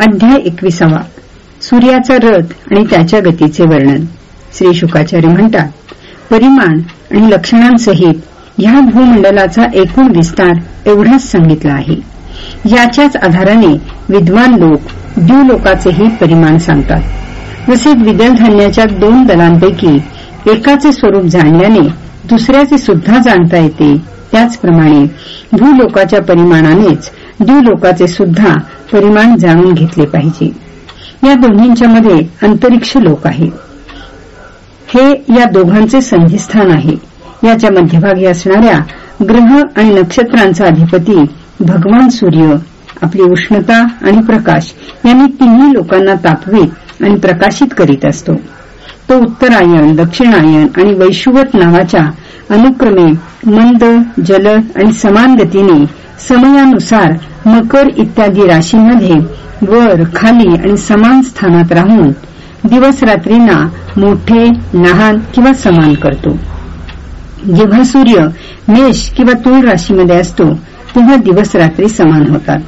अध्याय एकविसावा. सूर्याचा रथ आणि त्याच्या गतीचे वर्णन. श्री शुकाचार्य म्हणतात परिमाण आणि लक्षणांसहित ह्या भूमंडलाचा एकूण विस्तार एवढाच सांगितला आहे. याच्याच आधाराने विद्वान लोक द्यूलोकाचेही परिमाण सांगतात. जसे द्विदल धान्याच्या दोन दलांपैकी एकाचे स्वरूप जाणल्याने दुसऱ्याचे सुद्धा जाणता येते. त्याचप्रमाणे भूलोकाच्या परिमाणानेच द्यूलोकाचे सुद्धा परिमाण जाणून घेतले पाहिजे. या दोन्हींच्या मध्ये अंतरिक्ष लोक आहे हे या दोघांचे संधिस्थान आहे. याच्या मध्यभागी असणाऱ्या ग्रह आणि नक्षत्रांचा अधिपती भगवान सूर्य आपली उष्णता आणि प्रकाश यांनी तिन्ही लोकांना तापवीत आणि प्रकाशित करीत असतो. तो उत्तरायण दक्षिणायन आणि वैशुवत नावाच्या अनुक्रमे मंद जलद आणि समान गतीने समयानुसार मकर इत्यादी राशीमध्ये वर खाली आणि समान स्थानात राहून दिवस रात्रींना मोठे लहान किंवा समान करतो. जेव्हा सूर्य मेष किंवा तूळ राशीमध्ये असतो तेव्हा दिवस रात्री समान होतात.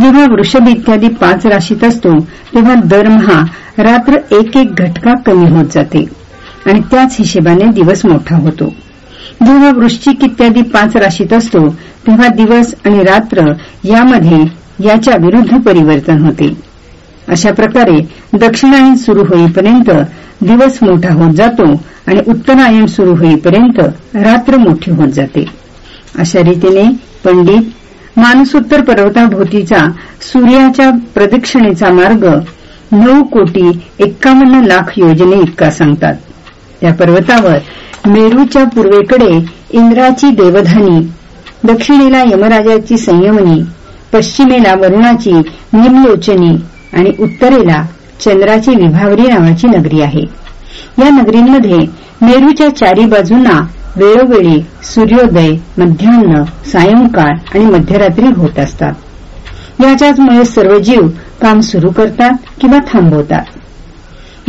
जेव्हा वृषभ इत्यादी पाच राशीत असतो तेव्हा दरमहा रात्र एक एक घटका कमी होत जाते आणि त्याच हिशेबाने दिवस मोठा होतो. जेव्हा वृश्चिक इत्यादी पाच राशीत असतो तेव्हा दिवस आणि रात्र यामध्ये याच्या विरुद्ध परिवर्तन होते. अशा प्रकारे दक्षिणायन सुरू होईपर्यंत दिवस मोठा होत जातो आणि उत्तरायण सुरू होईपर्यंत रात्र मोठी होत जाते. अशा रीतीने पंडित मानसोत्तर पर्वताभोवतीचा सूर्याच्या प्रदक्षिणेचा मार्ग नऊ कोटी एक्कावन्न लाख योजने इतका सांगतात. त्या पर्वतावर मेरूच्या पूर्वेकडे इंद्राची देवधानी दक्षिणेला यमराजाची संयमनी पश्चिमेला वरुणाची निमलोचनी आणि उत्तरेला चंद्राची विभावरी नावाची नगरी आहे. या नगरींमध्ये मेरूच्या चारी बाजूंना वेळोवेळी सूर्योदय मध्यान्ह सायंकाळ आणि मध्यरात्री होत असतात. याच्याचमुळे सर्व जीव काम सुरू करतात किंवा थांबवतात.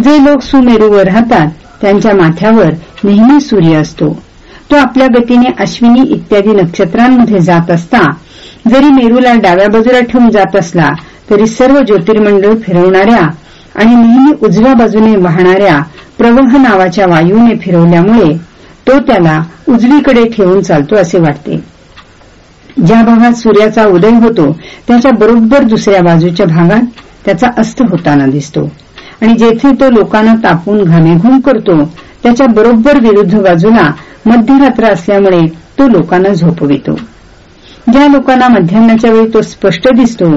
जे लोक सुमेरूवर राहतात त्यांच्या माथ्यावर नेहमी सूर्य असतो. तो आपल्या गतीने अश्विनी इत्यादी नक्षत्रांमध्ये जात असता जरी मेरूला डाव्या बाजूला ठेवून जात असला तरी सर्व ज्योतिर्मंडळ फिरवणाऱ्या आणि नेहमी उजव्या बाजूने वाहणाऱ्या प्रवह नावाच्या वायूने फिरवल्यामुळे तो त्याला उजवीकडे ठेवून चालतो असे वाटते. ज्या भागात सूर्याचा उदय होतो त्याच्या बरोबर दुसऱ्या बाजूच्या भागात त्याचा अस्त होताना दिसतो. आणि जेथे तो लोकांना तापून घामेघूम करतो त्याच्या बरोबर विरुद्ध बाजूला मध्यरात्र असल्यामुळे तो लोकांना झोपवितो. ज्या लोकांना मध्यान्नाच्या वेळी तो स्पष्ट दिसतो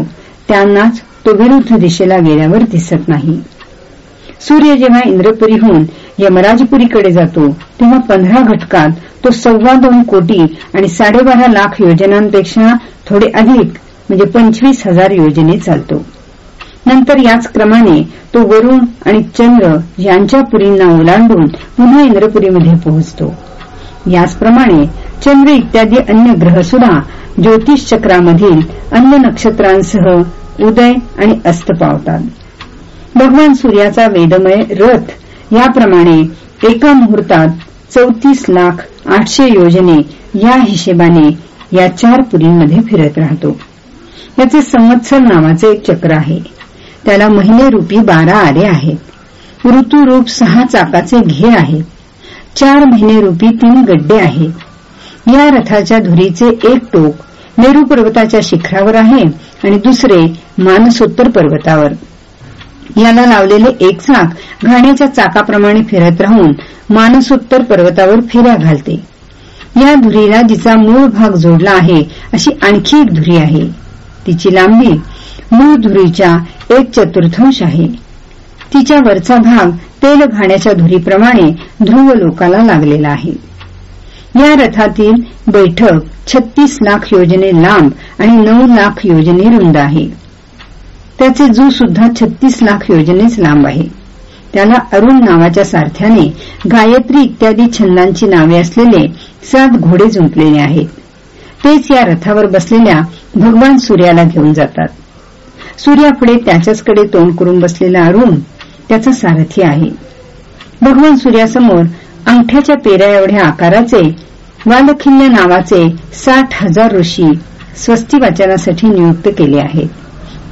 त्यांनाच तो विरुद्ध दिशेला गेल्यावर दिसत नाही. सूर्य जेव्हा इंद्रपुरीहून यमराजपुरीकडे जातो तेव्हा पंधरा घटकात तो सव्वा दोन कोटी आणि साडेबारा लाख योजनांपेक्षा थोडे अधिक म्हणजे पंचवीस हजार योजने चालतो. नंतर याच क्रमाने तो वरुण आणि चंद्र यांच्या पुरींना ओलांडून पुन्हा इंद्रपुरीमध्ये पोहोचतो. याचप्रमाणे चंद्र इत्यादी अन्य ग्रहसुद्धा ज्योतिष चक्रामधील अन्य नक्षत्रांसह उदय आणि अस्त पावतात. भगवान सूर्याचा वेदमय रथ याप्रमाणे एका मुहूर्तात चौतीस लाख आठशे योजने या हिशेबाने या चार पुरींमध्ये फिरत राहतो. याचे संवत्सर नावाचे एक चक्र आहे. त्याला महिने रूपी बारा आरे आहेत. ऋतुरूप सहा चाकाचे घे आहेत. चार महिने रूपी तीन गड्डे आहेत या रथाच्या धुरीचे एक टोक मेरू पर्वताच्या शिखरावर आहे आणि दुसरे मानसोत्तर पर्वतावर. याला लावलेले एक चाक घाण्याच्या चाकाप्रमाणे फिरत राहून मानसोत्तर पर्वतावर फेऱ्या घालते. या धुरीला जिचा मूळ भाग जोडला आहे अशी आणखी एक धुरी आहे. तिची लांबी मूळ धुरीच्या एक चतुर्थांश आहे. तिच्या वरचा भाग तेल घाण्याच्या धुरीप्रमाणे ध्रुव लोकाला लागलेला आहे. या रथातील बैठक छत्तीस लाख योजने लांब आणि नऊ लाख योजने रुंद आहे. त्याचे जू सुद्धा छत्तीस लाख योजनेच लांब आहे. त्याला अरुण नावाच्या सारथ्याने गायत्री इत्यादी छंदांची नावे असलेले सात घोडे जुंपलेले आहेत. तेच या रथावर बसलेल्या भगवान सूर्याला घेऊन जातात. सूर्यापुढे त्याच्याचकडे तोंड करून बसलेला अरुण त्याचा सारथी आहे. भगवान सूर्यासमोर अंगठ्याच्या पेऱ्या एवढ्या आकाराचे वालखिल्य नावाचे साठ हजार ऋषी स्वस्ती वाचनासाठी नियुक्त केले आहेत.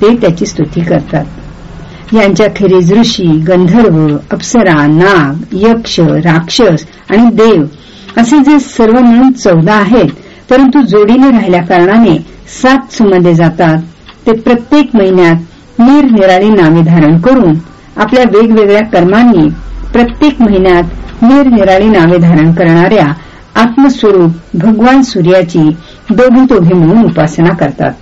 ते त्याची स्तुती करतात. यांच्याखेरीज ऋषी गंधर्व अप्सरा नाग यक्ष राक्षस आणि देव असे जे सर्व मिळून चौदा आहेत परंतु जोडीने राहिल्या कारणाने सात सुमध्ये जातात. ते प्रत्येक महिन्यात निरनिराळी नावे धारण करून आपल्या वेगवेगळ्या कर्मांनी प्रत्येक महिन्यात निरनिराळी नावे धारण करणाऱ्या आत्मस्वरूप भगवान सूर्याची दोघी दोघी म्हणून उपासना करतात.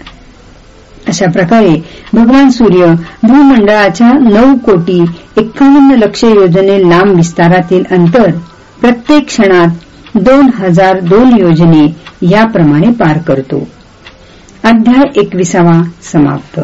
अशा प्रकारे भगवान सूर्य भूमंडळाच्या नऊ कोटी एक्कावन्न लक्ष योजने लांब विस्तारातील अंतर प्रत्येक क्षणात दोन हजार दोन योजने याप्रमाणे पार करतो. अध्याय एकविसावा समाप्त.